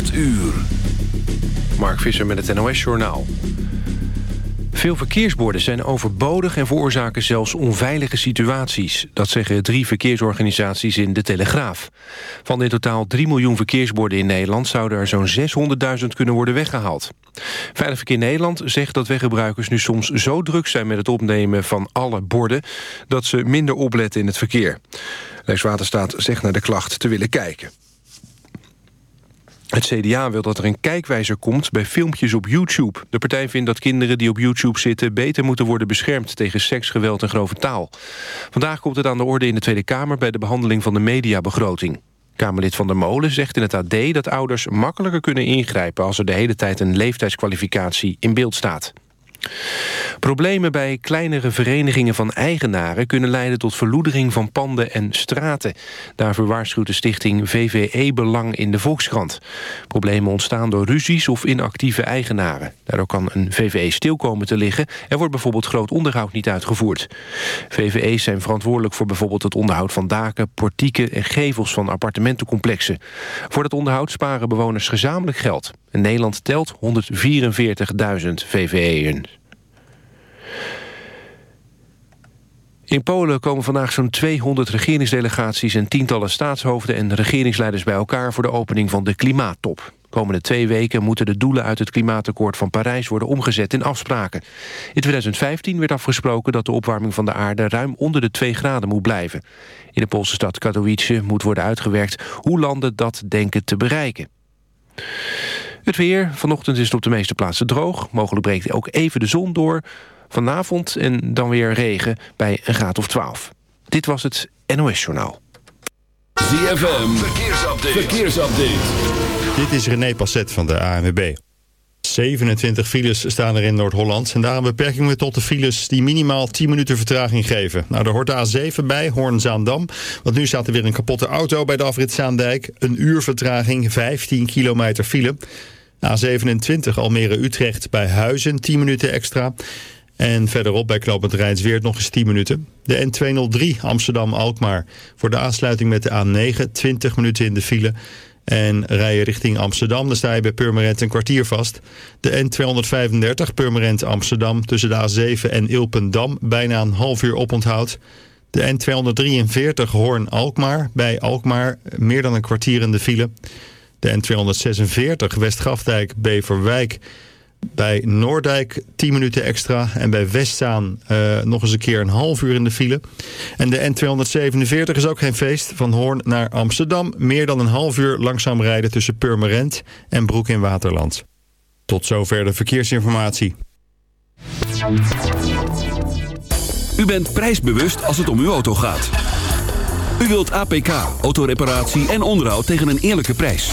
8 uur. Mark Visser met het NOS-journaal. Veel verkeersborden zijn overbodig en veroorzaken zelfs onveilige situaties. Dat zeggen drie verkeersorganisaties in De Telegraaf. Van de totaal 3 miljoen verkeersborden in Nederland... zouden er zo'n 600.000 kunnen worden weggehaald. Veilig Verkeer Nederland zegt dat weggebruikers nu soms zo druk zijn... met het opnemen van alle borden... dat ze minder opletten in het verkeer. Rijkswaterstaat zegt naar de klacht te willen kijken. Het CDA wil dat er een kijkwijzer komt bij filmpjes op YouTube. De partij vindt dat kinderen die op YouTube zitten... beter moeten worden beschermd tegen seks, geweld en grove taal. Vandaag komt het aan de orde in de Tweede Kamer... bij de behandeling van de mediabegroting. Kamerlid Van der Molen zegt in het AD dat ouders makkelijker kunnen ingrijpen... als er de hele tijd een leeftijdskwalificatie in beeld staat. Problemen bij kleinere verenigingen van eigenaren... kunnen leiden tot verloedering van panden en straten. Daarvoor waarschuwt de stichting VVE Belang in de Volkskrant. Problemen ontstaan door ruzies of inactieve eigenaren. Daardoor kan een VVE stil komen te liggen... Er wordt bijvoorbeeld groot onderhoud niet uitgevoerd. VVE's zijn verantwoordelijk voor bijvoorbeeld het onderhoud van daken... portieken en gevels van appartementencomplexen. Voor dat onderhoud sparen bewoners gezamenlijk geld. En Nederland telt 144.000 VVE'en. In Polen komen vandaag zo'n 200 regeringsdelegaties... en tientallen staatshoofden en regeringsleiders bij elkaar... voor de opening van de klimaattop. Komende twee weken moeten de doelen uit het klimaatakkoord van Parijs... worden omgezet in afspraken. In 2015 werd afgesproken dat de opwarming van de aarde... ruim onder de 2 graden moet blijven. In de Poolse stad Katowice moet worden uitgewerkt... hoe landen dat denken te bereiken. Het weer. Vanochtend is het op de meeste plaatsen droog. Mogelijk breekt ook even de zon door. Vanavond en dan weer regen bij een graad of 12. Dit was het NOS Journaal. ZFM. Verkeersupdate. Verkeersupdate. Dit is René Passet van de ANWB. 27 files staan er in Noord-Holland. En daarom beperking we tot de files die minimaal 10 minuten vertraging geven. Nou, er hoort de A7 bij, Hoorn-Zaandam. Want nu staat er weer een kapotte auto bij de afrit Zaandijk. Een uur vertraging, 15 kilometer file. A27 Almere-Utrecht bij Huizen, 10 minuten extra. En verderop bij knooppunt Rijnsweert nog eens 10 minuten. De N203 Amsterdam-Alkmaar. Voor de aansluiting met de A9 20 minuten in de file. En rijden richting Amsterdam, dan sta je bij Purmerend een kwartier vast. De N235 Purmerend Amsterdam tussen de A7 en Ilpendam bijna een half uur oponthoud. De N243 Hoorn-Alkmaar bij Alkmaar meer dan een kwartier in de file. De N246 Westgrafdijk Beverwijk bij Noordijk 10 minuten extra. En bij Westzaan uh, nog eens een keer een half uur in de file. En de N247 is ook geen feest. Van Hoorn naar Amsterdam. Meer dan een half uur langzaam rijden tussen Purmerend en Broek in Waterland. Tot zover de verkeersinformatie. U bent prijsbewust als het om uw auto gaat. U wilt APK, autoreparatie en onderhoud tegen een eerlijke prijs.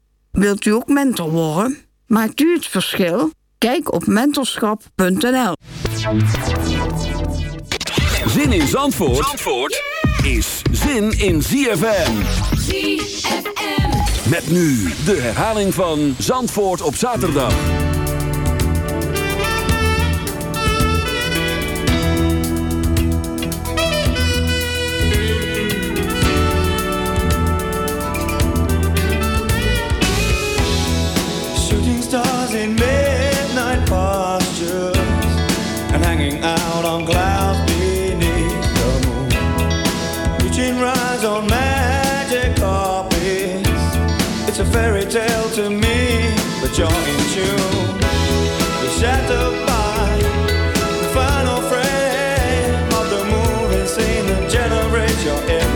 Wilt u ook mentor worden? Maakt u het verschil? Kijk op mentorschap.nl. Zin in Zandvoort, Zandvoort is zin in ZFM. ZFM. Met nu de herhaling van Zandvoort op zaterdag. Stars in midnight postures and hanging out on clouds beneath the moon. Reaching rise on magic carpets. It's a fairy tale to me, but you're in tune. You're shattered by the final frame of the moving scene that generates your every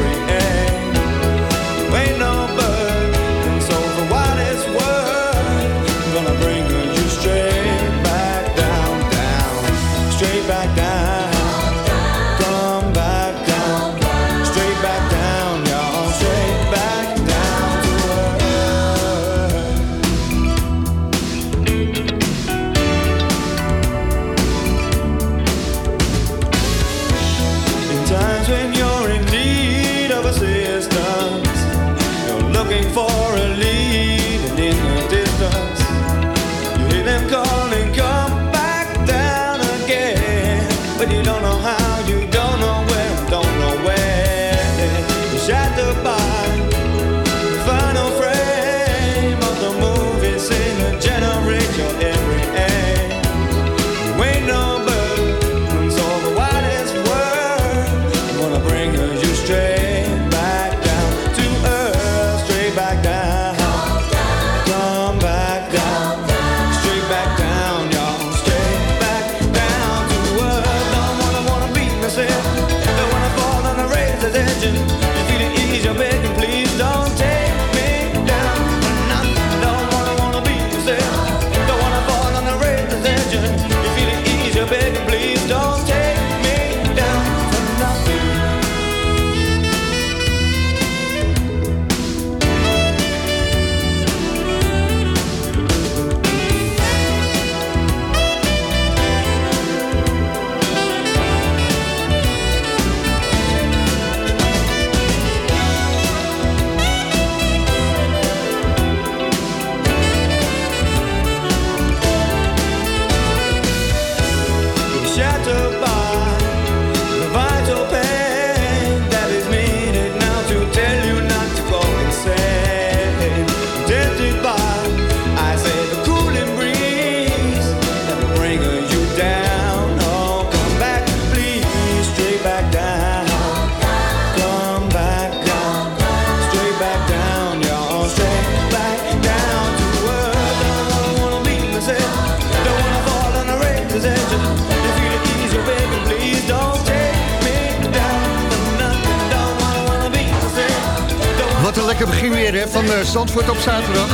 lekker begin weer hè, van uh, Zandvoort op zaterdag.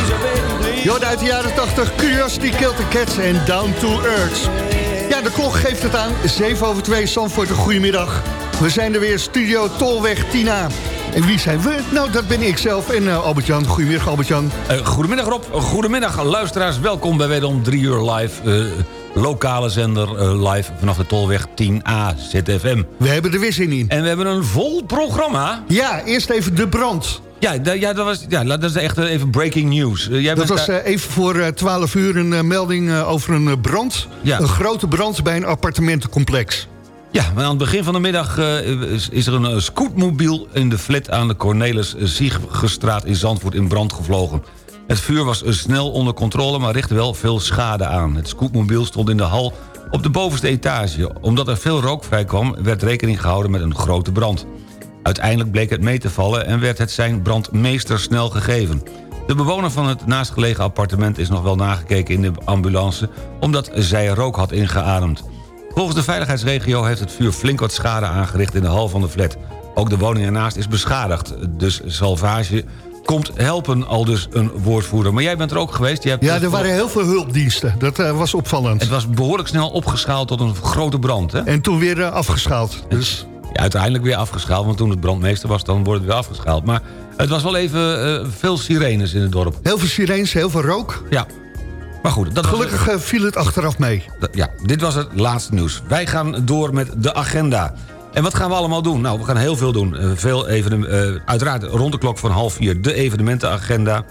Jorden uit de jaren 80, Curiosity Killed the Cats en Down to Earth. Ja, de klok geeft het aan. 7 over 2, Zandvoort, een goedemiddag. We zijn er weer, studio Tolweg Tina. En wie zijn we? Nou, dat ben ik zelf en uh, Albert-Jan. Goedemiddag, Albert-Jan. Uh, goedemiddag Rob, goedemiddag luisteraars. Welkom bij wederom 3 uur live. Uh, lokale zender live vanaf de Tolweg 10A ZFM. We hebben er weer zin in. En we hebben een vol programma. Ja, eerst even de brand. Ja, ja, dat, was, ja dat is echt even breaking news. Jij dat was daar... even voor 12 uur een melding over een brand. Ja. Een grote brand bij een appartementencomplex. Ja, maar aan het begin van de middag uh, is, er een scootmobiel in de flat aan de Cornelis Siegestraat in Zandvoort in brand gevlogen. Het vuur was snel onder controle, maar richtte wel veel schade aan. Het scootmobiel stond in de hal op de bovenste etage. Omdat er veel rook vrijkwam, werd rekening gehouden met een grote brand. Uiteindelijk bleek het mee te vallen en werd het zijn brandmeester snel gegeven. De bewoner van het naastgelegen appartement is nog wel nagekeken in de ambulance... omdat zij rook had ingeademd. Volgens de veiligheidsregio heeft het vuur flink wat schade aangericht in de hal van de flat. Ook de woning ernaast is beschadigd. Dus salvage komt helpen, al dus een woordvoerder. Maar jij bent er ook geweest. Je hebt ja, er waren heel veel hulpdiensten. Dat uh, was opvallend. Het was behoorlijk snel opgeschaald tot een grote brand. Hè? En toen weer uh, afgeschaald. Dus... Uiteindelijk weer afgeschaald, want toen het brandmeester was... dan wordt het weer afgeschaald. Maar het was wel even uh, veel sirenes in het dorp. Heel veel sirenes, heel veel rook. Ja. Maar goed, dat Gelukkig was, viel het achteraf mee. Ja, dit was het laatste nieuws. Wij gaan door met de agenda. En wat gaan we allemaal doen? Nou, we gaan heel veel doen. Eh, veel evenem- eh, uiteraard rond de klok van half vier de evenementenagenda.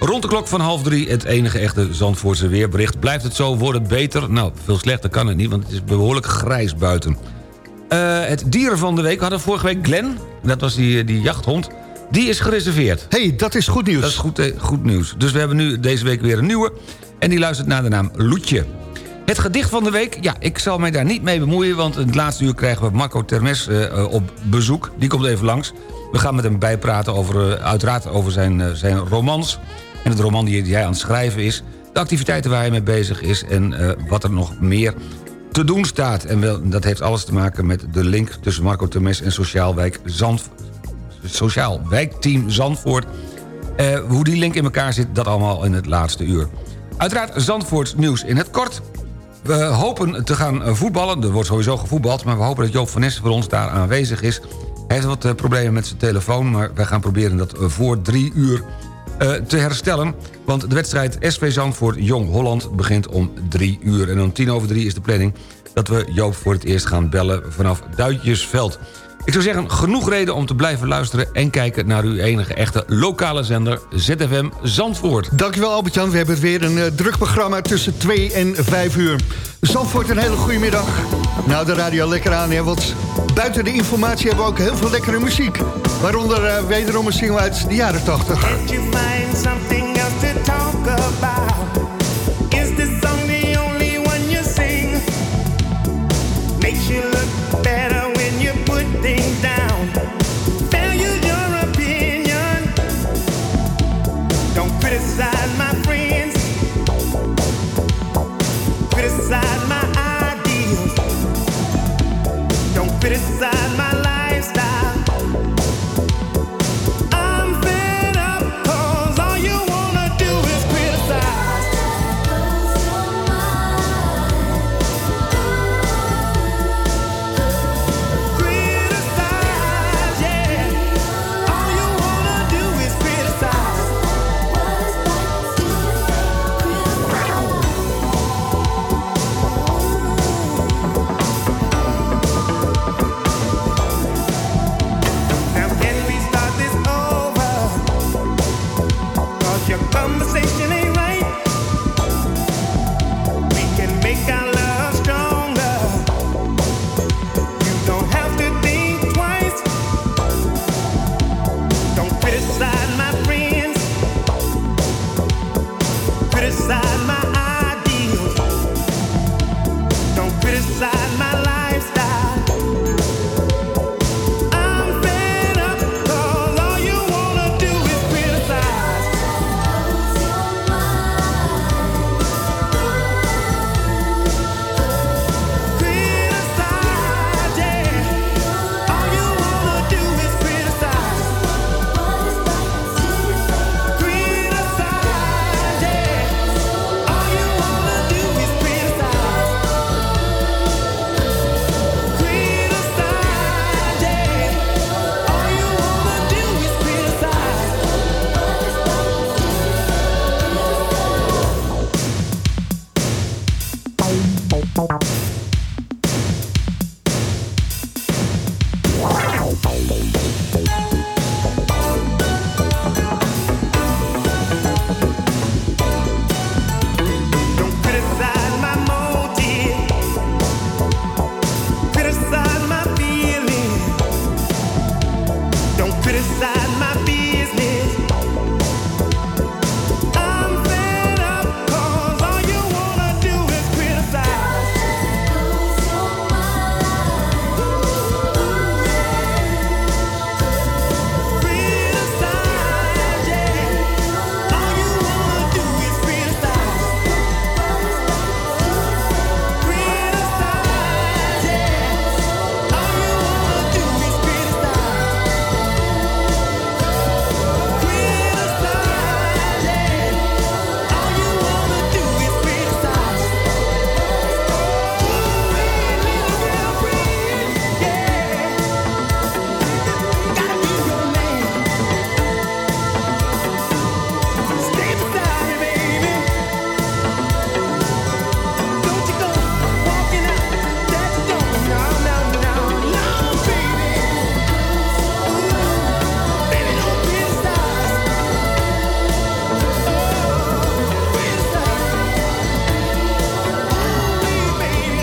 Rond de klok van half drie het enige echte Zandvoortse weerbericht. Blijft het zo, wordt het beter? Nou, veel slechter kan het niet, want het is behoorlijk grijs buiten. Eh, het dieren van de week, we hadden vorige week Glenn. Dat was die, die jachthond. Die is gereserveerd. hey, dat is goed nieuws. Dat is goed, eh, goed nieuws. Dus we hebben nu deze week weer een nieuwe. En die luistert naar de naam Loetje. Het gedicht van de week, ja, ik zal mij daar niet mee bemoeien... want in het laatste uur krijgen we Marco Termes eh, op bezoek. Die komt even langs. We gaan met hem bijpraten over, uiteraard over zijn, zijn romans... en het roman die, die hij aan het schrijven is... de activiteiten waar hij mee bezig is... en wat er nog meer te doen staat. En wel, dat heeft alles te maken met de link tussen Marco Termes... en Sociaal, Wijk Zand, Sociaal Wijkteam Zandvoort... Eh, hoe die link in elkaar zit, dat allemaal in het laatste uur. Uiteraard Zandvoorts nieuws in het kort. We hopen te gaan eh, voetballen. Er wordt sowieso gevoetbald, maar we hopen dat Joop van Ness voor ons daar aanwezig is. Hij heeft wat eh, problemen met zijn telefoon, maar wij gaan proberen dat voor drie uur te herstellen. Want de wedstrijd SV Zandvoort Jong Holland begint om drie uur. En om tien over drie is de planning dat we Joop voor het eerst gaan bellen vanaf Duitjesveld. Ik zou zeggen, genoeg reden om te blijven luisteren... en kijken naar uw enige echte lokale zender ZFM Zandvoort. Dankjewel Albert-Jan. We hebben weer een eh, druk programma tussen 2 en 5 uur. Zandvoort, een hele goede middag. Nou, de radio lekker aan, hè, want buiten de informatie hebben we ook heel veel lekkere muziek. Waaronder eh, wederom een single uit de jaren 80.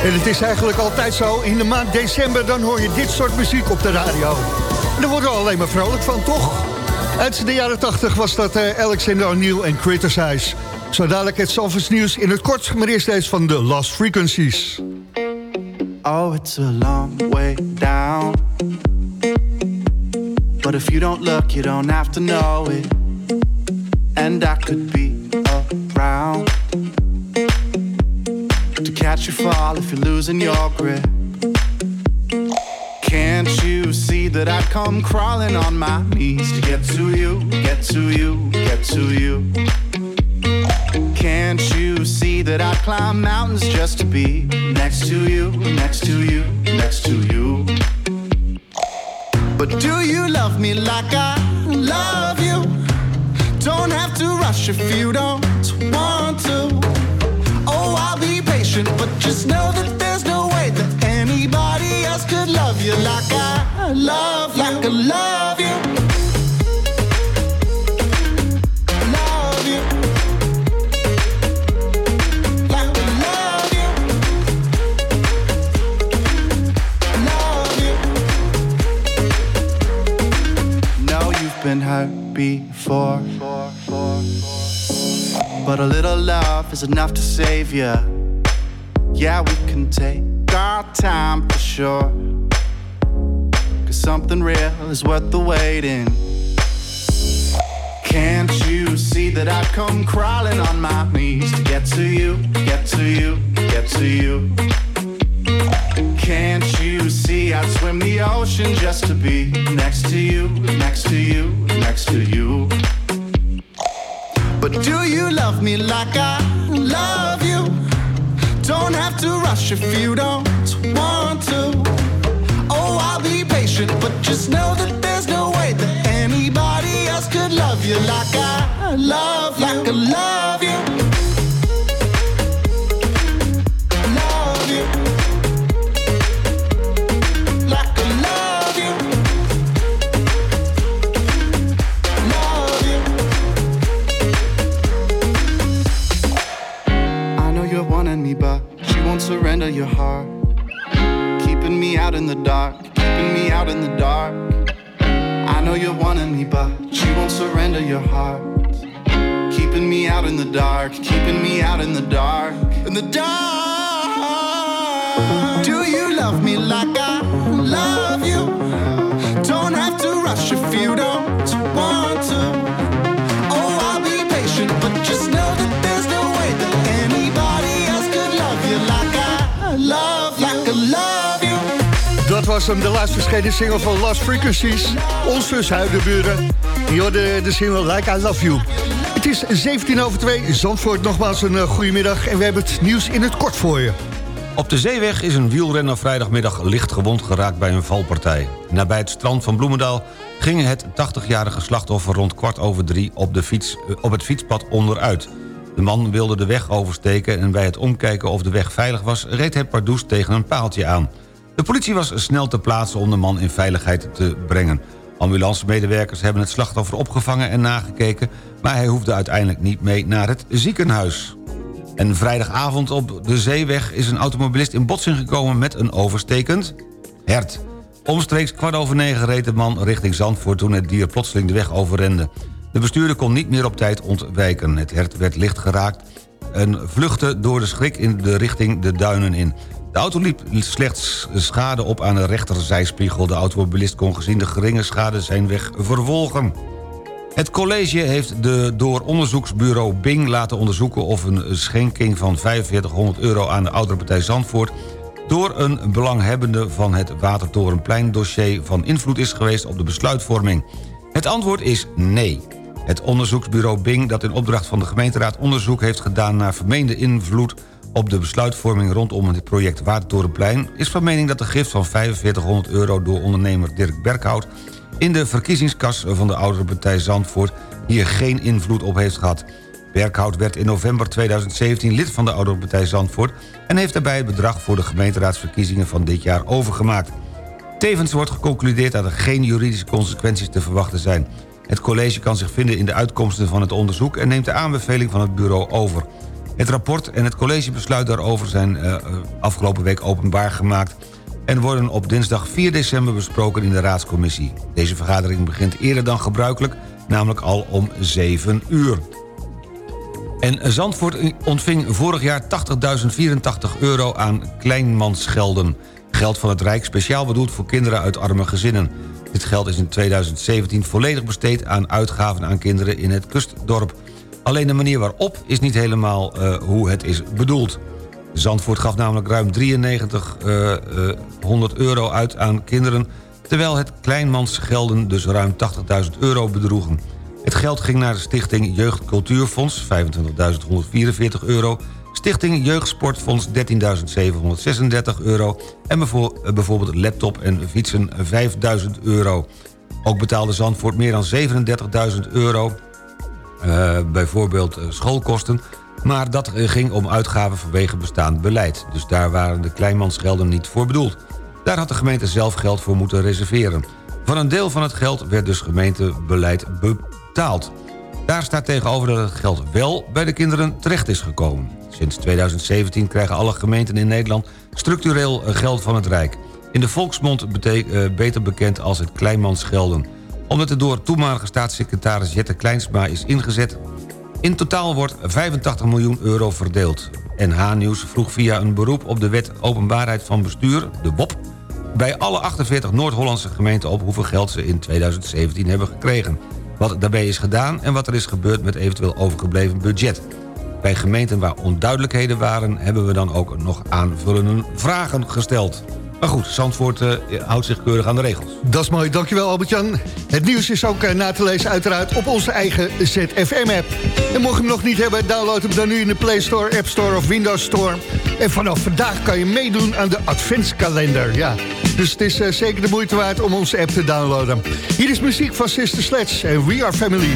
En het is eigenlijk altijd zo, in de maand december... dan hoor je dit soort muziek op de radio. En daar worden we alleen maar vrolijk van, toch? Uit de jaren 80 was dat eh, Alexander O'Neill en Criticize. Zo dadelijk het Zalvers nieuws in het kort... maar eerst deze van de Lost Frequencies. Oh, it's a long way down. But if you don't look, you don't have to know it. And I could to catch you fall if you're losing your grip. Can't you see that I come crawling on my knees to get to you, get to you, get to you? Can't you see that I climb mountains just to be next to you, next to you, next to you? But do you love me like I love you? Don't have to rush if you don't want to. Patient, but just know that there's no way that anybody else could love you like I love, like I love you. Love you. Like I love you. Love you. Know you've been hurt before. But a little love is enough to save you. Yeah, we can take our time for sure. Cause something real is worth the waiting. Can't you see that I've come crawling on my knees to get to you, get to you, get to you? Can't you see I'd swim the ocean just to be next to you, next to you, next to you? But do you love me like I love you? Don't have to rush if you don't want to. Oh, I'll be patient, but just know that there's no way that anybody else could love you like I love, like I love. Out in the dark, keeping me out in the dark. I know you're wanting me, but you won't surrender your heart. Keeping me out in the dark, keeping me out in the dark, in the dark. Do you love me like I love you? Don't have to rush if you don't de laatst verschenen single van Lost Frequencies. Onze zuidenburen. Je hoorde de single Like I Love You. Het is 17 over 2. Zandvoort, nogmaals een uh, goedemiddag. En we hebben het nieuws in het kort voor je. Op de zeeweg is een wielrenner vrijdagmiddag licht gewond geraakt bij een valpartij. Nabij het strand van Bloemendaal ging het 80-jarige slachtoffer rond kwart over drie op, de fiets, eh, op het fietspad onderuit. De man wilde de weg oversteken en bij het omkijken of de weg veilig was... reed hij pardoes tegen een paaltje aan. De politie was snel te plaatsen om de man in veiligheid te brengen. Ambulancemedewerkers hebben het slachtoffer opgevangen en nagekeken... maar hij hoefde uiteindelijk niet mee naar het ziekenhuis. En vrijdagavond op de zeeweg is een automobilist in botsing gekomen... met een overstekend hert. Omstreeks kwart over negen reed de man richting Zandvoort... toen het dier plotseling de weg overrende. De bestuurder kon niet meer op tijd ontwijken. Het hert werd licht geraakt en vluchtte door de schrik in de richting de duinen in. De auto liep slechts schade op aan de rechterzijspiegel. De automobilist kon gezien de geringe schade zijn weg vervolgen. Het college heeft de door onderzoeksbureau Bing laten onderzoeken... of een schenking van 4500 euro aan de ouderenpartij Zandvoort... door een belanghebbende van het Watertorenplein-dossier... van invloed is geweest op de besluitvorming. Het antwoord is nee. Het onderzoeksbureau Bing dat in opdracht van de gemeenteraad onderzoek heeft gedaan... naar vermeende invloed op de besluitvorming rondom het project Watertorenplein... is van mening dat de gift van 4500 euro door ondernemer Dirk Berghout... in de verkiezingskas van de oudere partij Zandvoort hier geen invloed op heeft gehad. Berghout werd in november 2017 lid van de oudere partij Zandvoort... en heeft daarbij het bedrag voor de gemeenteraadsverkiezingen van dit jaar overgemaakt. Tevens wordt geconcludeerd dat er geen juridische consequenties te verwachten zijn. Het college kan zich vinden in de uitkomsten van het onderzoek... en neemt de aanbeveling van het bureau over. Het rapport en het collegebesluit daarover zijn eh, eh, afgelopen week openbaar gemaakt... en worden op dinsdag 4 december besproken in de raadscommissie. Deze vergadering begint eerder dan gebruikelijk, namelijk al om 7 uur. En Zandvoort ontving vorig jaar 80.084 euro aan kleinmansgelden. Geld van het Rijk speciaal bedoeld voor kinderen uit arme gezinnen. Dit geld is in 2017 volledig besteed aan uitgaven aan kinderen in het kustdorp. Alleen de manier waarop is niet helemaal uh, hoe het is bedoeld. Zandvoort gaf namelijk ruim 9300 uh, uh, euro uit aan kinderen... terwijl het kleinmansgelden dus ruim 80.000 euro bedroegen. Het geld ging naar de stichting Jeugd Cultuurfonds, 25.144 euro... Stichting Jeugdsportfonds 13.736 euro... en bijvoorbeeld laptop en fietsen 5.000 euro. Ook betaalde Zandvoort meer dan 37.000 euro... Uh, bijvoorbeeld uh, schoolkosten... maar dat ging om uitgaven vanwege bestaand beleid. Dus daar waren de kleinmansgelden niet voor bedoeld. Daar had de gemeente zelf geld voor moeten reserveren. Van een deel van het geld werd dus gemeentebeleid betaald. Daar staat tegenover dat het geld wel bij de kinderen terecht is gekomen. Sinds 2017 krijgen alle gemeenten in Nederland structureel eh, geld van het Rijk. In de volksmond beter bekend als het Kleinmansgelden. Omdat het door toenmalige staatssecretaris Jette Kleinsma is ingezet... In totaal wordt 85 miljoen euro verdeeld. NH Nieuws vroeg via een beroep op de wet openbaarheid van bestuur, de WOP... bij alle 48 Noord-Hollandse gemeenten op hoeveel geld ze in 2017 hebben gekregen. Wat daarbij is gedaan en wat er is gebeurd met eventueel overgebleven budget. Bij gemeenten waar onduidelijkheden waren... hebben we dan ook nog aanvullende vragen gesteld. Maar goed, Zandvoort uh, houdt zich keurig aan de regels. Dat is mooi, dankjewel Albert-Jan. Het nieuws is ook uh, na te lezen uiteraard op onze eigen ZFM-app. En mocht je hem nog niet hebben, download hem dan nu in de Play Store, App Store of Windows Store. En vanaf vandaag kan je meedoen aan de adventskalender. Ja, dus het is uh, zeker de moeite waard om onze app te downloaden. Hier is muziek van Sister Sledge en We Are Family.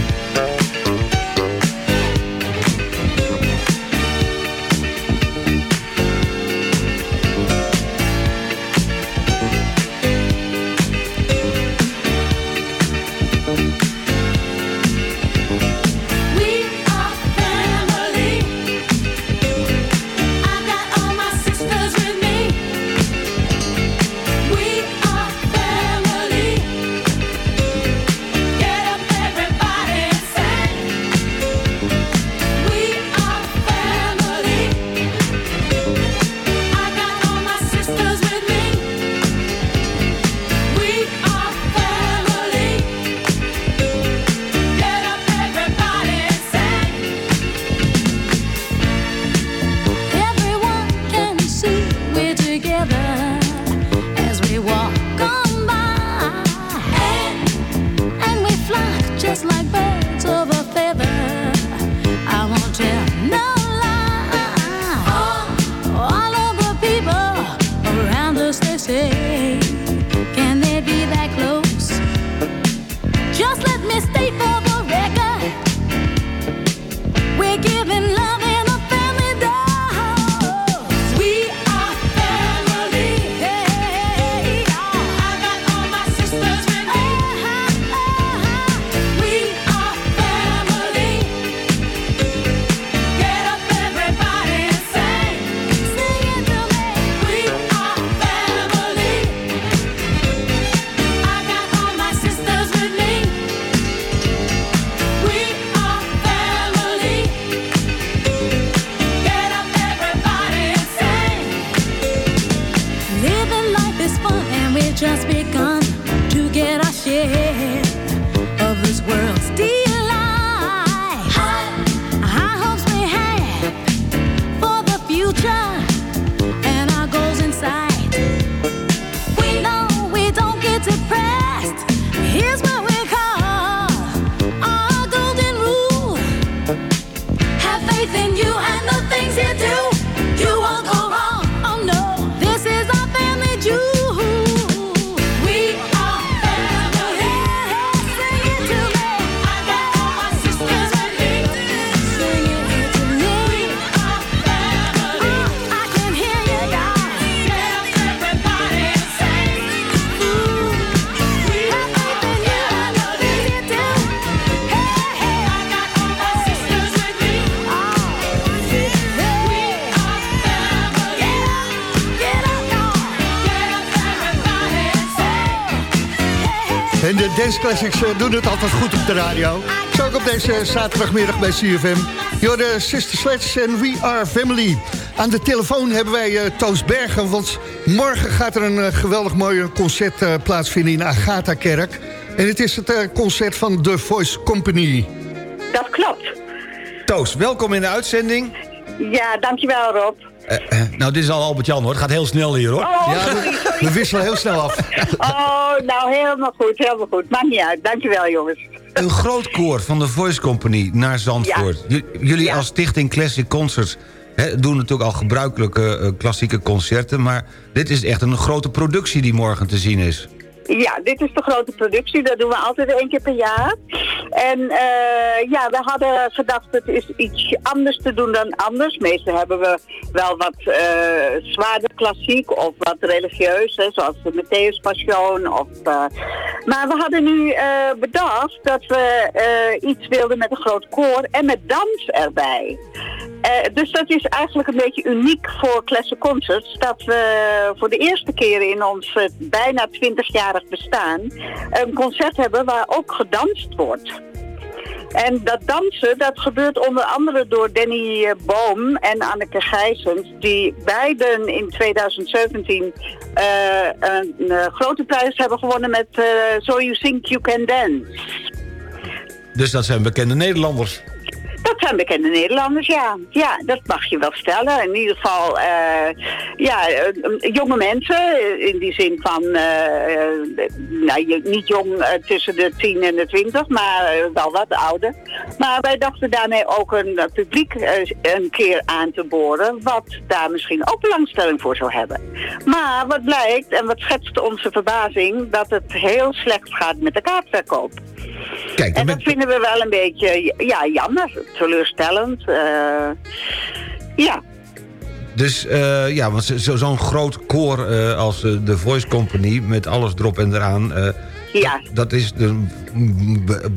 Dance Classics doen het altijd goed op de radio. Zo ook op deze zaterdagmiddag bij CFM. Jorde Sister Sledge en We Are Family. Aan de telefoon hebben wij eh, Toos Bergen, want morgen gaat er een eh, geweldig mooi concert eh, plaatsvinden in Agatha-kerk. En het is het concert van The Voice Company. Dat klopt. Toos, welkom in de uitzending. Ja, dankjewel Rob. Eh, eh, nou, dit is al Albert-Jan hoor. Het gaat heel snel hier hoor. Oh, Ja, we, we wisselen heel snel af. oh, nou helemaal goed, helemaal goed. Maakt niet uit. Dankjewel jongens. Een groot koor van de Voice Company naar Zandvoort. Jullie als stichting Classic Concerts hè, doen natuurlijk al gebruikelijke eh, klassieke concerten... maar dit is echt een grote productie die morgen te zien is. Ja, dit is de grote productie. Dat doen we altijd één keer per jaar. En eh, ja, we hadden gedacht het is iets anders te doen dan anders. Meestal hebben we wel wat eh zwaarder klassiek of wat religieus, hè, zoals de Matthäus Passion. Of, eh, maar we hadden nu bedacht dat we iets wilden met een groot koor en met dans erbij. Eh, dus dat is eigenlijk een beetje uniek voor Classic Concerts. Dat we voor de eerste keer in ons eh, bijna 20-jarig bestaan een concert hebben waar ook gedanst wordt. En dat dansen, dat gebeurt onder andere door Danny eh, Boom en Anneke Gijsens... die beiden in 2017 eh, een grote prijs hebben gewonnen met So You Think You Can Dance. Dus dat zijn bekende Nederlanders. Dat zijn bekende Nederlanders, ja. Ja, dat mag je wel stellen. In ieder geval, eh, ja, eh, jonge mensen. eh, In die zin van, nou, niet jong tussen de 10 en de 20, maar wel wat ouder. Maar wij dachten daarmee ook een publiek een keer aan te boren... wat daar misschien ook belangstelling voor zou hebben. Maar wat blijkt, en wat schetst onze verbazing... dat het heel slecht gaat met de kaartverkoop. Kijk, En dat vinden we wel een beetje, ja, jammer, teleurstellend. eh, ja, Dus eh, ja, want zo- zo- zo'n groot koor eh, als de Voice Company... met alles erop en eraan... ja. dat is een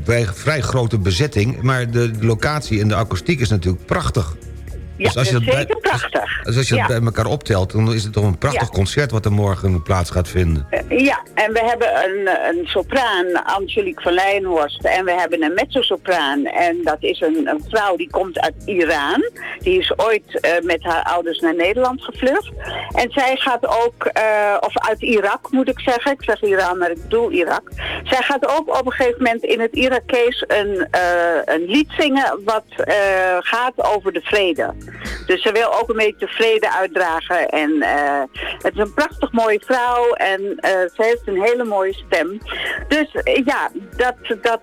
bij vrij grote bezetting. Maar de locatie en de akoestiek is natuurlijk prachtig. Ja, Dus als je dat zeker bij- prachtig. Dus als je ja. dat bij elkaar optelt, dan is het toch een prachtig Ja. concert... wat er morgen plaats gaat vinden. Eh, Ja, en we hebben een, een sopraan, Angelique van Leijenhorst. En we hebben een mezzosopraan. En dat is een, een vrouw die komt uit Iran. Die is ooit eh, met haar ouders naar Nederland gevlucht. En zij gaat ook, eh, of uit Irak moet ik zeggen. Ik zeg Iran, maar ik bedoel Irak. Zij gaat ook op een gegeven moment in het Irakees een, een lied zingen... wat gaat over de vrede. Dus ze wil ook een beetje de vrede uitdragen. En eh, het is een prachtig mooie vrouw en eh, ze heeft een hele mooie stem. Dus eh, ja, dat, dat,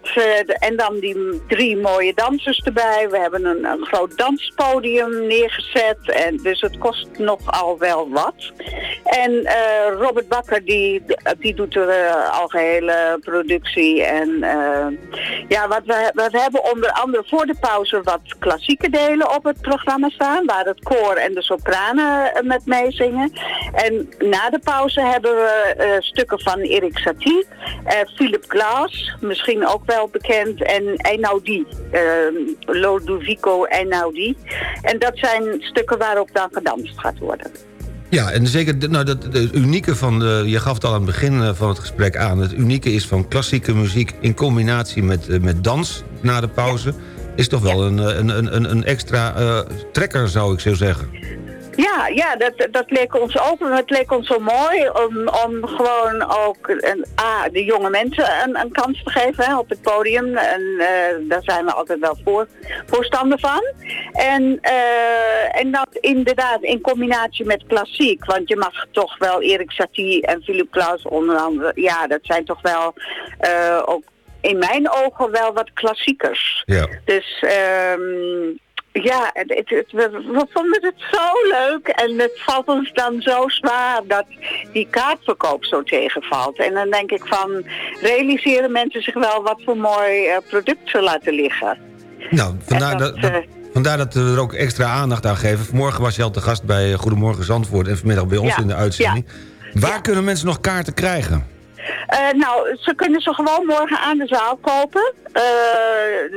en dan die drie mooie dansers erbij. We hebben een, groot danspodium neergezet. En dus het kost nogal wel wat. En Robert Bakker die, die doet de eh, algehele productie. En ja, wat we, we hebben onder andere voor de pauze wat klassieke delen op het programma Waar het koor en de sopranen eh, met meezingen. En na de pauze hebben we eh, stukken van Erik Satie. eh, Philip Glass, misschien ook wel bekend. En Einaudi. eh Lodovico Einaudi. En dat zijn stukken waarop dan gedanst gaat worden. Ja, en zeker nou, dat, het unieke van... De, je gaf het al aan het begin van het gesprek aan... het unieke is van klassieke muziek in combinatie met, met dans na de pauze... is toch wel een, eh, een, een, een extra eh, trekker, zou ik zo zeggen. Ja, ja dat, dat leek ons ook. Het leek ons zo mooi om, om gewoon ook een, A, de jonge mensen een, een kans te geven hè, op het podium. En eh, daar zijn we altijd wel voor, voorstander van. En, en dat inderdaad in combinatie met klassiek. Want je mag toch wel Erik Satie en Philip Klaus onder andere. Ja, dat zijn toch wel ook in mijn ogen wel wat klassiekers. Ja. Dus ehm, ja, het, het, we, we vonden het zo leuk en het valt ons dan zo zwaar dat die kaartverkoop zo tegenvalt. En dan denk ik van, realiseren mensen zich wel wat voor mooi eh, product ze laten liggen. Nou, vandaar dat, dat, dat- eh, vandaar dat we er ook extra aandacht aan geven. Vanmorgen was je al te gast bij eh, Goedemorgen Zandvoort... en vanmiddag bij ons Ja, in de uitzending. Waar Ja. kunnen mensen nog kaarten krijgen? Eh, nou, ze kunnen ze gewoon morgen aan de zaal kopen. Eh,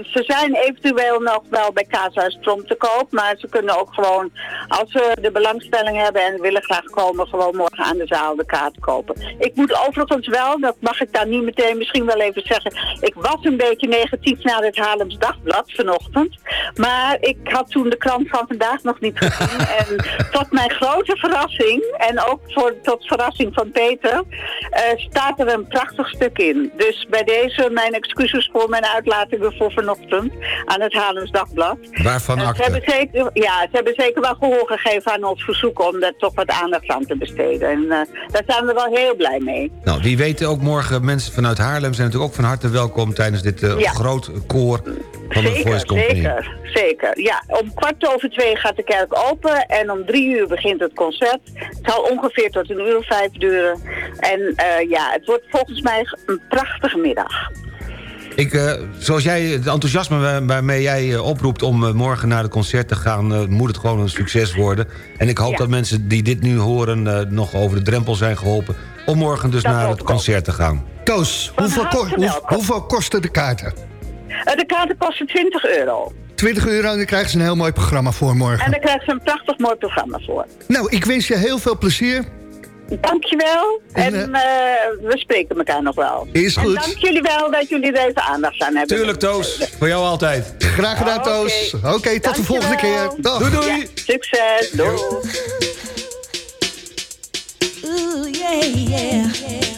ze zijn eventueel nog wel bij Kaashuis Trom te koop, maar ze kunnen ook gewoon, als ze de belangstelling hebben en willen graag komen, gewoon morgen aan de zaal de kaart kopen. Ik moet overigens wel, dat mag ik daar niet meteen misschien wel even zeggen, ik was een beetje negatief naar het Haarlems Dagblad vanochtend, maar ik had toen de krant van vandaag nog niet gezien en tot mijn grote verrassing, en ook voor, tot verrassing van Peter, eh, staat er een prachtig stuk in. Dus bij deze mijn excuses voor mijn uitlatingen voor vanochtend aan het Haarlems Dagblad. Waarvan Eh, ze, hebben zeker, ja, ze hebben zeker wel gehoor gegeven aan ons verzoek om daar toch wat aandacht aan te besteden. En eh, daar zijn we wel heel blij mee. Nou, wie weet ook morgen mensen vanuit Haarlem... zijn natuurlijk ook van harte welkom tijdens dit Ja. groot koor van de Voice Zeker, Company. zeker, zeker. Ja, om kwart over twee gaat de kerk open en om drie uur begint het concert. Het zal ongeveer tot een uur of vijf duren. En ja, het wordt volgens mij een prachtige middag. Ik, eh, zoals jij, het enthousiasme waar- waarmee jij eh, oproept om eh, morgen naar het concert te gaan... moet het gewoon een succes worden. En ik hoop Ja. dat mensen die dit nu horen eh, nog over de drempel zijn geholpen... om morgen dus Dat naar het concert te gaan. Toos, hoeveel, ko- hoe- hoeveel kosten de kaarten? Eh, de kaarten kosten 20 euro. 20 euro en dan krijgen ze een heel mooi programma voor En morgen. daar krijgen ze een prachtig mooi programma voor. Nou, ik wens je heel veel plezier. Dankjewel. En, En, eh, we spreken elkaar nog wel. Is En goed. dank jullie wel dat jullie er even aandacht aan hebben. Tuurlijk, Toos. Voor jou altijd. Graag gedaan, Oké. Toos. Oké, tot de volgende keer. Dag. Doei, doei. Ja, succes. Doei. Ooh, yeah, yeah.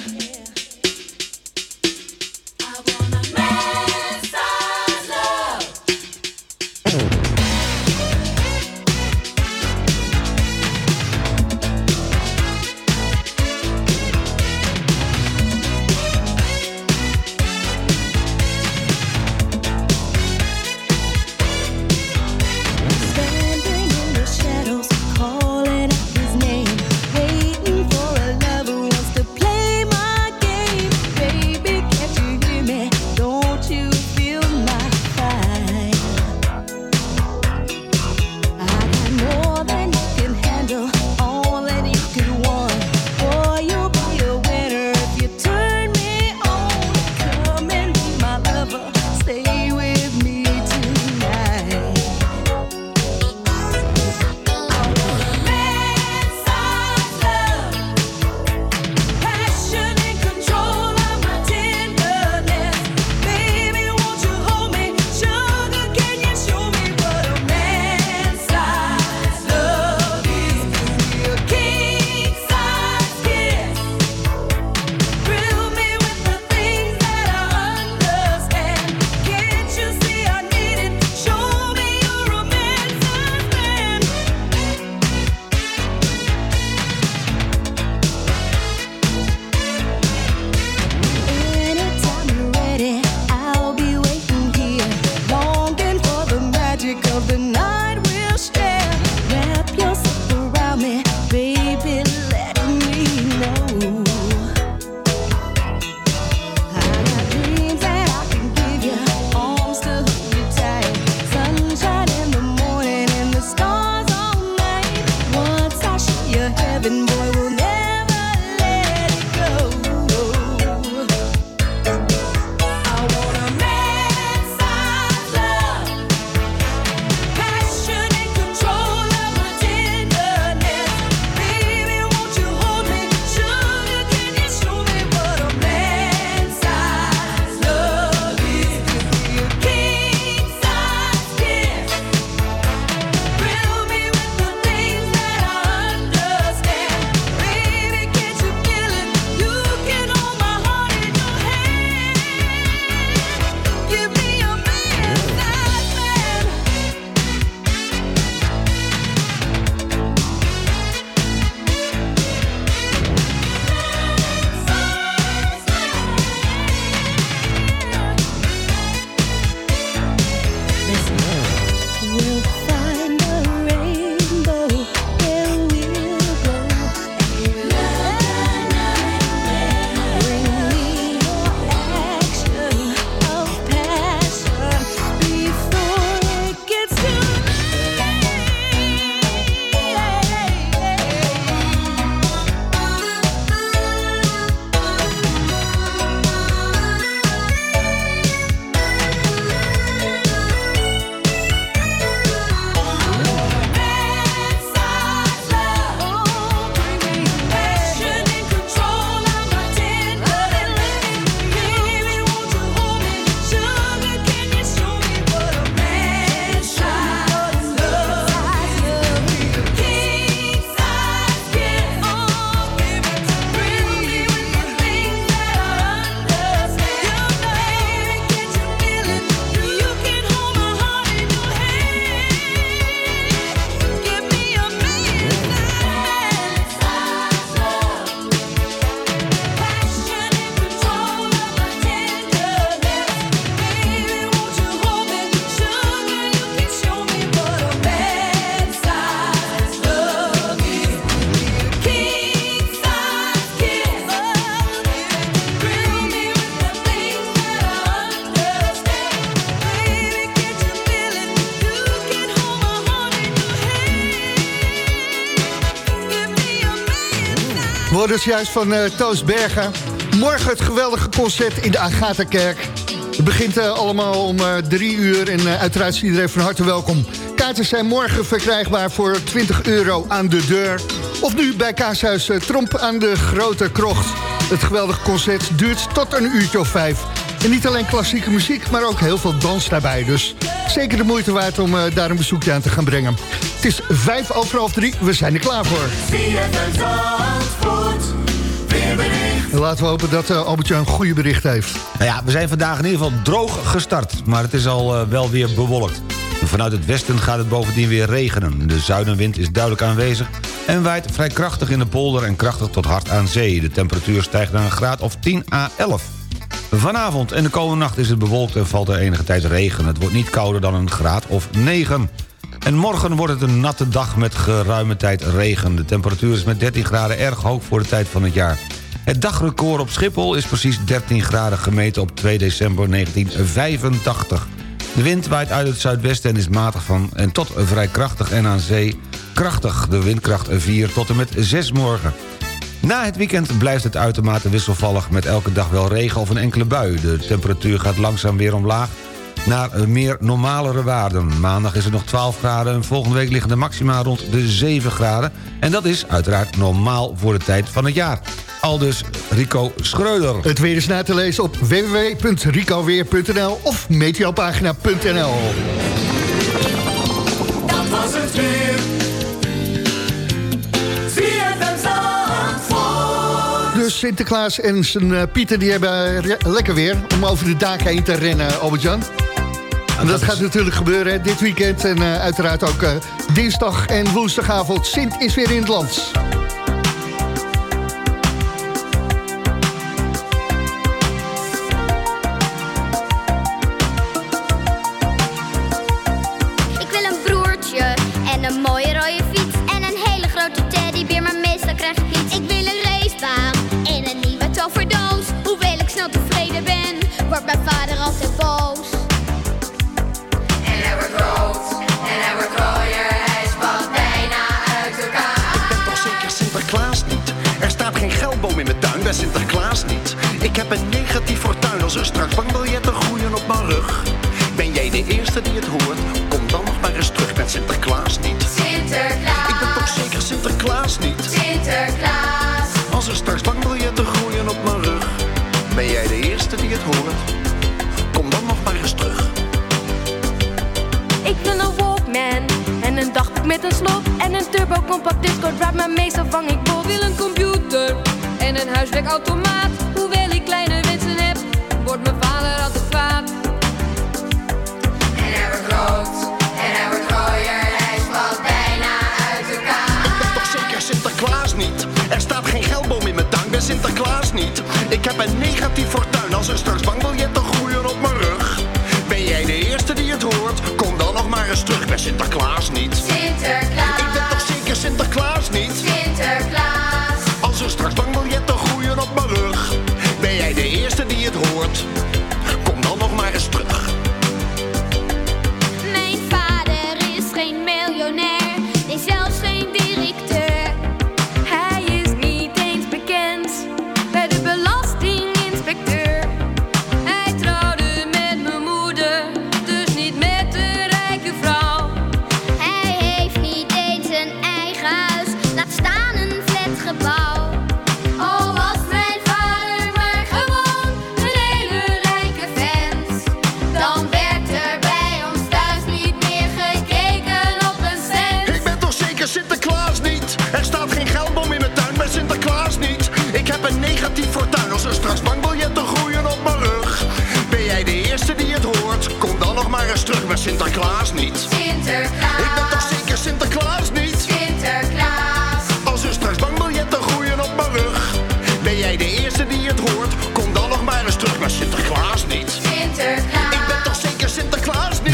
Het juist van eh Toos Bergen. Morgen het geweldige concert in de Agatha-kerk. Het begint eh, allemaal om eh, drie uur en uiteraard is iedereen van harte welkom. Kaarten zijn morgen verkrijgbaar voor 20 euro aan de deur. Of nu bij Kaashuis Tromp aan de Grote Krocht. Het geweldige concert duurt tot een uurtje of vijf. En niet alleen klassieke muziek, maar ook heel veel dans daarbij. Dus zeker de moeite waard om eh, daar een bezoekje aan te gaan brengen. Het is vijf over half drie, we zijn er klaar voor. En laten we hopen dat uh, Albertje een goede bericht heeft. Nou ja, we zijn vandaag in ieder geval droog gestart, maar het is al eh, wel weer bewolkt. Vanuit het westen gaat het bovendien weer regenen. De zuidenwind is duidelijk aanwezig en waait vrij krachtig in de polder en krachtig tot hard aan zee. De temperatuur stijgt naar een graad of 10 à 11. Vanavond en de komende nacht is het bewolkt en valt er enige tijd regen. Het wordt niet kouder dan een graad of 9. En morgen wordt het een natte dag met geruime tijd regen. De temperatuur is met 13 graden erg hoog voor de tijd van het jaar. Het dagrecord op Schiphol is precies 13 graden gemeten op 2 december 1985. De wind waait uit het zuidwesten en is matig van en tot vrij krachtig en aan zee krachtig. De windkracht 4 tot en met 6 morgen. Na het weekend blijft het uitermate wisselvallig... met elke dag wel regen of een enkele bui. De temperatuur gaat langzaam weer omlaag naar meer normalere waarden. Maandag is het nog 12 graden en volgende week liggen de maxima rond de 7 graden. En dat is uiteraard normaal voor de tijd van het jaar. Aldus Rico Schreuder. Het weer is na te lezen op www.ricoweer.nl of meteopagina.nl. Dat was het weer. Sinterklaas en zijn eh, Pieter die hebben eh, lekker weer om over de daken heen te rennen, Albert-Jan. En dat, gaat natuurlijk gebeuren hè, dit weekend en eh, uiteraard ook dinsdag en woensdagavond. Sint is weer in het land. Wordt mijn vader altijd boos. En hij wordt rood en hij wordt rooier, hij spat bijna uit elkaar. ben toch zeker Sinterklaas niet? Er staat geen geldboom in mijn tuin bij Sinterklaas niet. Ik heb een negatief fortuin als er straks bankbiljetten groeien op mijn rug. Ben jij de eerste die het hoort? Kom dan nog maar eens terug met Sinterklaas niet. Sinterklaas. Met een slot en een turbo compact discord waar maar meestal vang ik bot. wil een computer en een huiswerkautomaat. Hoewel ik kleine wensen heb, wordt mijn vader altijd kwaad. En hij wordt rood en hij wordt rooier, hij spat bijna uit elkaar. Ik ben toch zeker Sinterklaas niet? Er staat geen geldboom in mijn tuin, ben Sinterklaas niet. Ik heb een negatief fortuin als er straks bankbiljetten groeien op mijn rug. Ben jij de eerste die het hoort? Kom maar eens terug, ben Sinterklaas niet. Sinterklaas. Ik ben toch zeker Sinterklaas niet? Sinterklaas.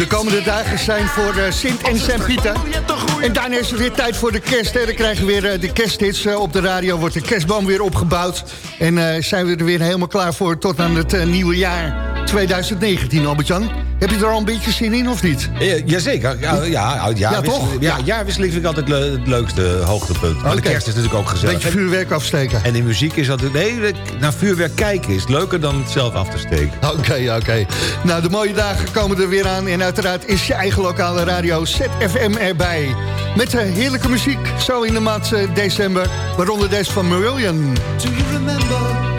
De komende dagen zijn voor eh, Sint en Sint Pieter. En daarna is het weer tijd voor de kerst. Hè. Dan krijgen we weer eh, de kersthits eh, op de radio. Wordt de kerstboom weer opgebouwd. En zijn we er weer helemaal klaar voor tot aan het nieuwe jaar 2019, Albert-Jan. Heb je er al een beetje zin in of niet? Ja, jazeker. Ja, ja, ja, toch? Ja, jaarwisseling vind ik altijd le- het leukste hoogtepunt. Maar de kerst is natuurlijk ook gezellig. Beetje vuurwerk afsteken. En in muziek is dat... Nee, naar vuurwerk kijken is leuker dan het zelf af te steken. Oké, oké. Nou, de mooie dagen komen er weer aan. En uiteraard is je eigen lokale radio ZFM erbij. Met eh, heerlijke muziek, zo in de maand eh, december. Waaronder deze van Marillion. Do you remember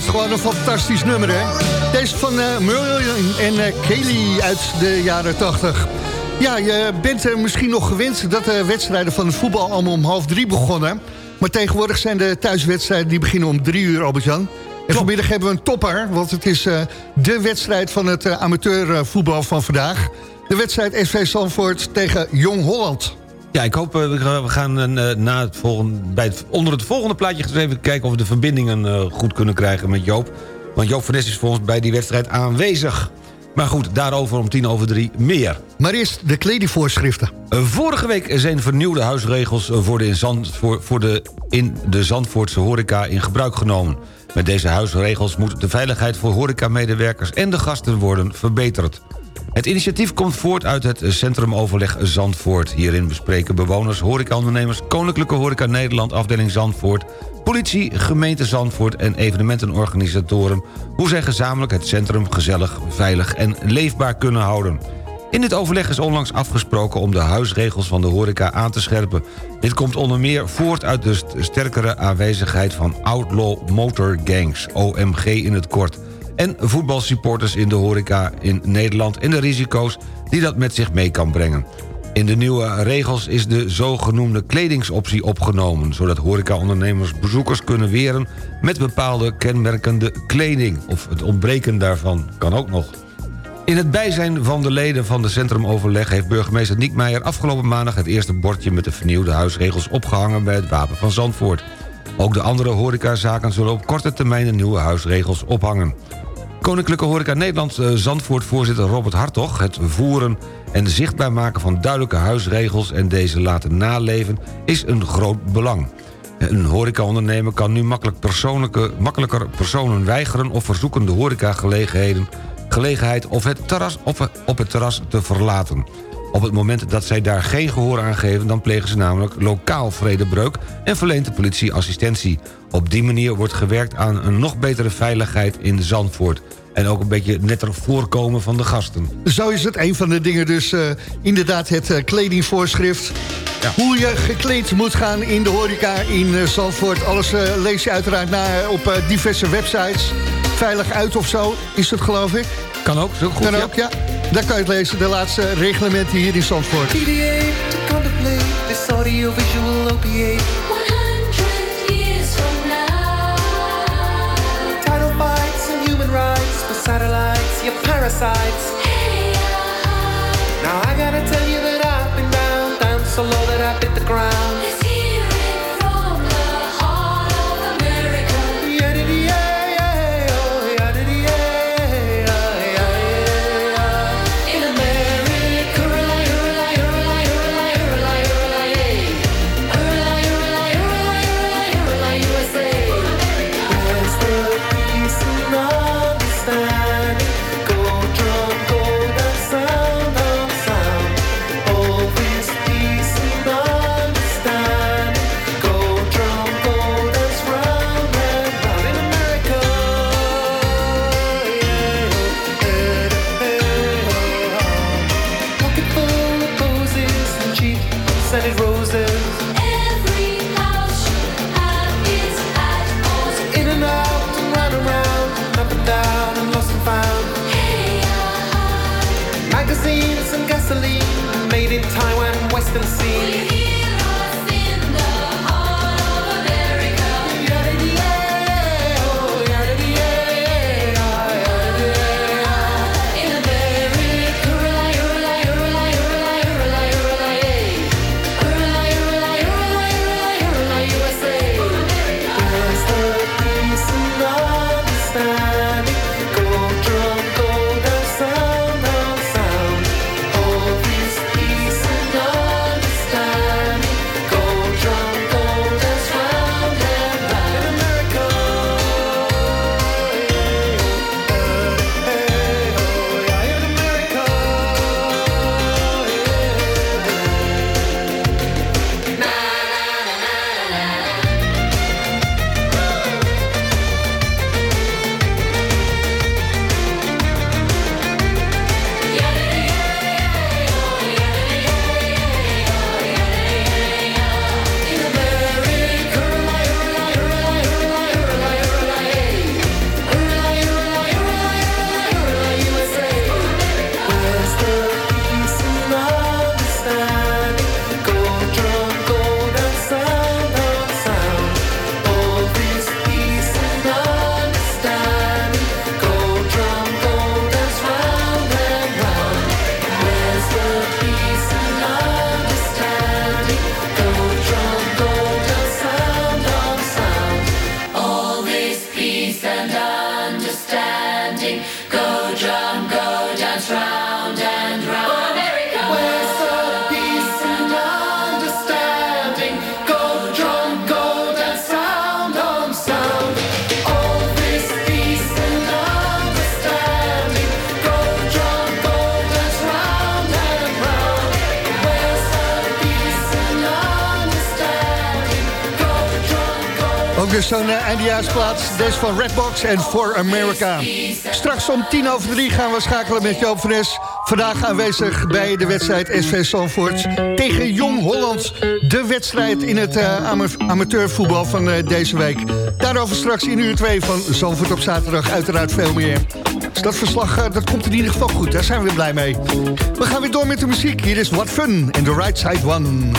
blijft gewoon een fantastisch nummer, hè? Deze van Marillion en eh, Kelly uit de jaren 80. Ja, je bent eh, misschien nog gewend dat de wedstrijden van het voetbal allemaal om half drie begonnen. Maar tegenwoordig zijn de thuiswedstrijden die beginnen om drie uur, Albert-Jan. En vanmiddag hebben we een topper, want het is de wedstrijd van het amateurvoetbal van vandaag. De wedstrijd SV Zandvoort tegen Jong Holland. Ja, ik hoop, eh, we gaan- eh, na het volgende, bij het, onder het volgende plaatje even kijken... of we de verbindingen eh, goed kunnen krijgen met Joop. Want Joop van Nes is voor ons bij die wedstrijd aanwezig. Maar goed, daarover om tien over drie meer. Maar eerst de kledingvoorschriften. Vorige week zijn vernieuwde huisregels voor de, in Zand, voor, voor de, in de Zandvoortse horeca in gebruik genomen. Met deze huisregels moet de veiligheid voor horecamedewerkers en de gasten worden verbeterd. Het initiatief komt voort uit het Centrumoverleg Zandvoort. Hierin bespreken bewoners, horecaondernemers... Koninklijke Horeca Nederland afdeling Zandvoort... politie, gemeente Zandvoort en evenementenorganisatoren... hoe zij gezamenlijk het centrum gezellig, veilig en leefbaar kunnen houden. In dit overleg is onlangs afgesproken om de huisregels van de horeca aan te scherpen. Dit komt onder meer voort uit de st- sterkere aanwezigheid van Outlaw Motor Gangs, OMG in het kort... en voetbalsupporters in de horeca in Nederland en de risico's die dat met zich mee kan brengen. In de nieuwe regels is de zogenoemde kledingsoptie opgenomen... zodat horecaondernemers bezoekers kunnen weren met bepaalde kenmerkende kleding. Of het ontbreken daarvan kan ook nog. In het bijzijn van de leden van de centrumoverleg... heeft burgemeester Niek Meijer afgelopen maandag... het eerste bordje met de vernieuwde huisregels opgehangen... bij het Wapen van Zandvoort. Ook de andere horecazaken zullen op korte termijn... de nieuwe huisregels ophangen. Koninklijke Horeca Nederland eh, Zandvoort-voorzitter Robert Hartog... het voeren en zichtbaar maken van duidelijke huisregels... en deze laten naleven, is een groot belang. Een horecaondernemer kan nu makkelijk persoonlijke, makkelijker personen weigeren... of verzoeken de horecagelegenheden gelegenheid of het terras, of op het terras te verlaten. Op het moment dat zij daar geen gehoor aan geven... dan plegen ze namelijk lokaal vredebreuk en verleent de politie assistentie. Op die manier wordt gewerkt aan een nog betere veiligheid in Zandvoort. En ook een beetje netter voorkomen van de gasten. Zo is het een van de dingen dus eh, inderdaad het eh, kledingvoorschrift. Hoe je gekleed moet gaan in de horeca in eh, Zandvoort. Alles lees je uiteraard na op diverse websites. Veilig uit of zo is het geloof ik. Kan ook, zo goed. Kan ja. ook, ja. Daar kan je het lezen, de laatste reglementen hier in Zandvoort. PDA to contemplate this audiovisual opiate. 100 years from now. Title fights and human rights for satellites, your parasites. Now I gotta tell you that I've been down, down so low that I hit the ground. Ook weer zo'n uh, eindejaarsplaats. Des van Redbox en For America. Straks om tien over drie gaan we schakelen met Joop van Es. Vandaag aanwezig bij de wedstrijd SV Zandvoort tegen Jong Holland. De wedstrijd in het uh, amateurvoetbal van eh, deze week. Daarover straks in uur 2 van Zandvoort op zaterdag uiteraard veel meer. Dus dat verslag dat komt in ieder geval goed. Daar zijn we blij mee. We gaan weer door met de muziek. Hier is What Fun in The Right Side One.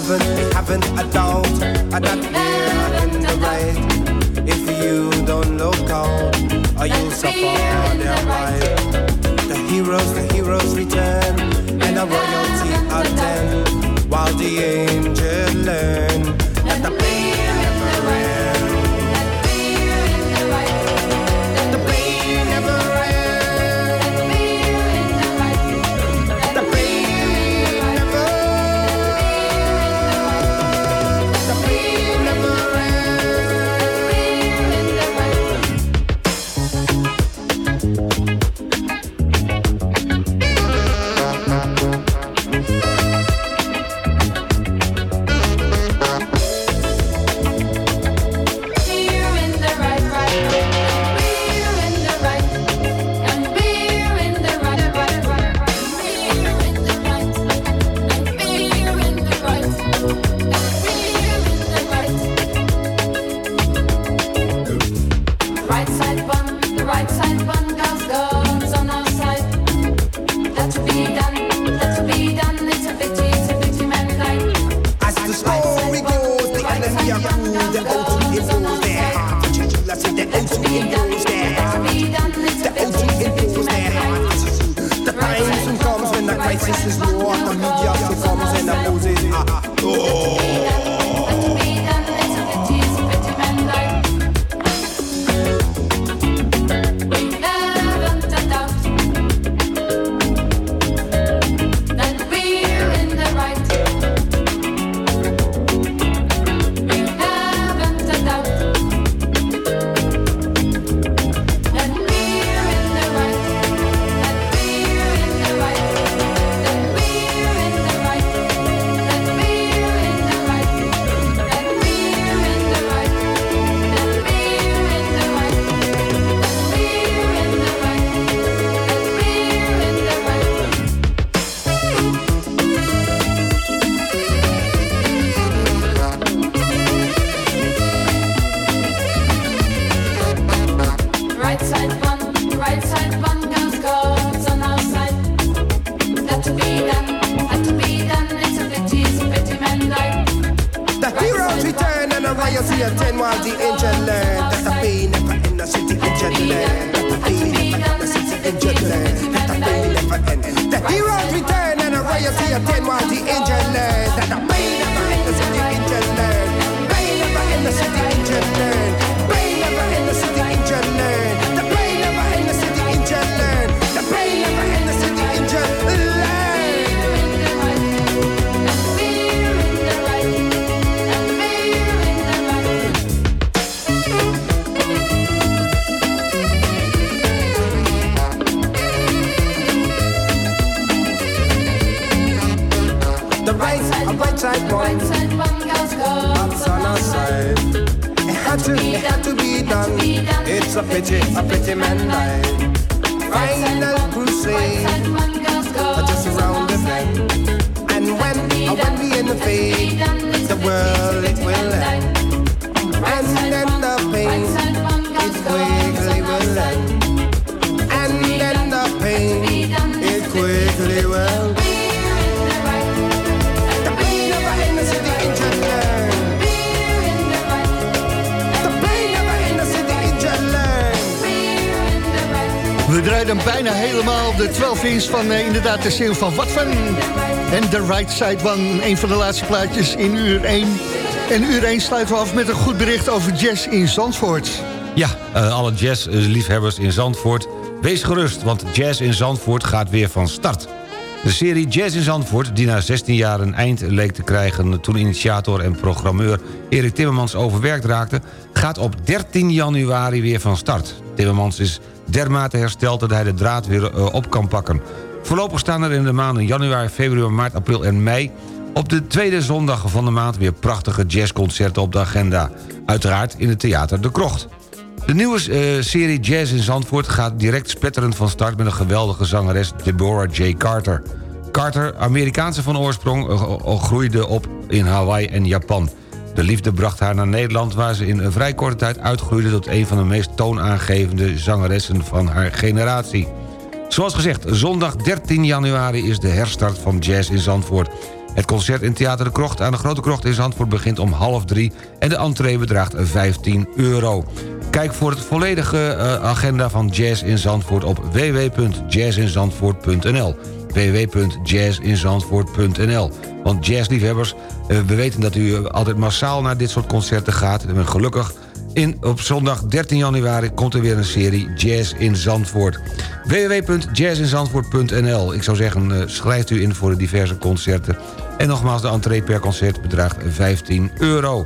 haven't, haven't a doubt. I don't fear the right. If you don't look out, or you'll suffer their right. The heroes, the heroes return, and the royalty attend, while the angels learn that the Hem bijna helemaal de 12 inch van eh, inderdaad de single van Wat van. En The Right Side One, een van de laatste plaatjes in uur 1. En uur 1 sluiten we af met een goed bericht over jazz in Zandvoort. Ja, eh, alle jazzliefhebbers in Zandvoort, wees gerust... want Jazz in Zandvoort gaat weer van start. De serie Jazz in Zandvoort, die na 16 jaar een eind leek te krijgen... toen initiator en programmeur Erik Timmermans overwerkt raakte... gaat op 13 januari weer van start. Timmermans is dermate hersteld dat hij de draad weer eh, op kan pakken. Voorlopig staan er in de maanden januari, februari, maart, april en mei... op de tweede zondag van de maand weer prachtige jazzconcerten op de agenda. Uiteraard in het Theater De Krocht. De nieuwe eh, serie Jazz in Zandvoort gaat direct spetterend van start... met een geweldige zangeres Deborah J. Carter. Carter, Amerikaanse van oorsprong, eh, eh, groeide op in Hawaii en Japan. De liefde bracht haar naar Nederland... waar ze in een vrij korte tijd uitgroeide... tot een van de meest toonaangevende zangeressen van haar generatie. Zoals gezegd, zondag 13 januari is de herstart van Jazz in Zandvoort. Het concert in Theater de Krocht aan de Grote Krocht in Zandvoort begint om half drie... en de entree bedraagt 15 euro. Kijk voor het volledige eh, agenda van Jazz in Zandvoort op www.jazzinzandvoort.nl www.jazzinzandvoort.nl Want jazzliefhebbers, eh, we weten dat u altijd massaal naar dit soort concerten gaat... en gelukkig in, op zondag 13 januari komt er weer een serie Jazz in Zandvoort. www.jazzinzandvoort.nl Ik zou zeggen, eh, schrijft u in voor de diverse concerten. En nogmaals, de entree per concert bedraagt 15 euro.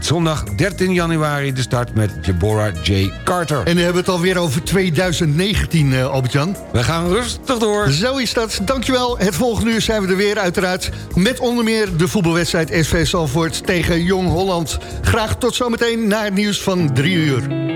Zondag 13 januari de start met Deborah J. Carter. En we hebben het alweer over 2019, eh, Albert-Jan. We gaan rustig door. Zo is dat. Dankjewel. Het volgende uur zijn we er weer uiteraard. Met onder meer de voetbalwedstrijd SV Salvoort tegen Jong Holland. Graag tot zometeen naar het nieuws van 3 uur.